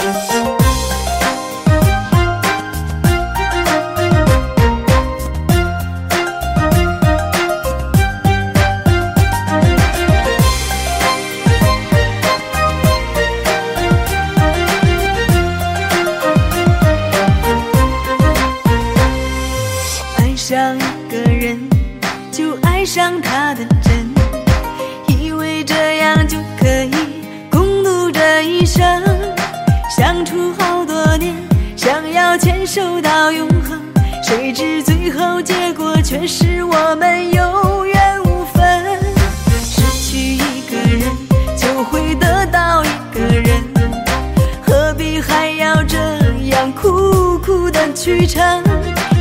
爱上一个人，就爱上他的真，守到永恒，谁知最后结果却是我们有缘无分。失去一个人，就会得到一个人，何必还要这样苦苦的去撑？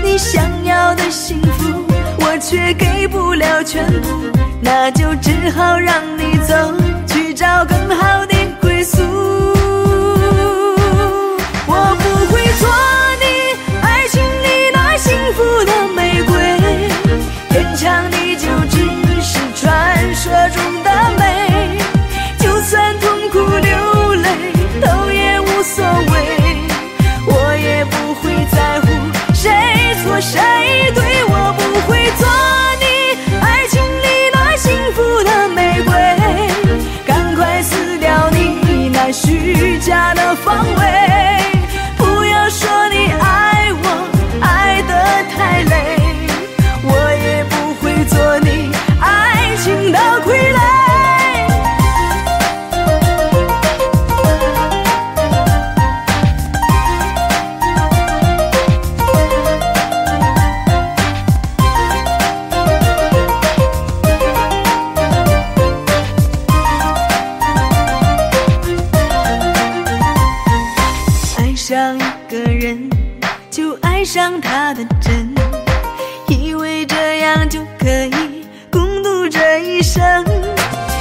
你想要的幸福，我却给不了全部，那就只好让你虚假的防卫，上一个人，就爱上他的真，以为这样就可以共度这一生，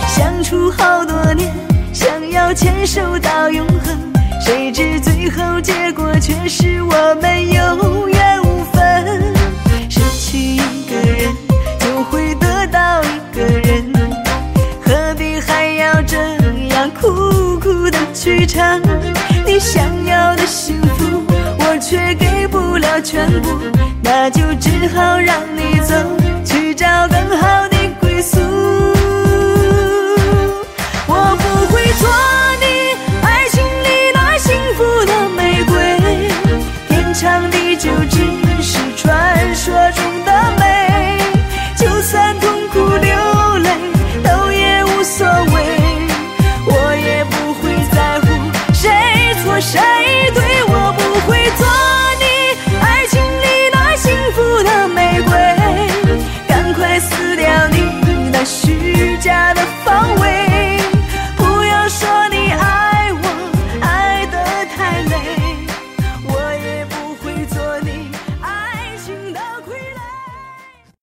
相处好多年，想要牵手到永恒，谁知最后结果却是我们有缘无分。失去一个人，就会得到一个人，何必还要这样苦苦的去撑？想要的幸福，我却给不了全部，那就只好让你走，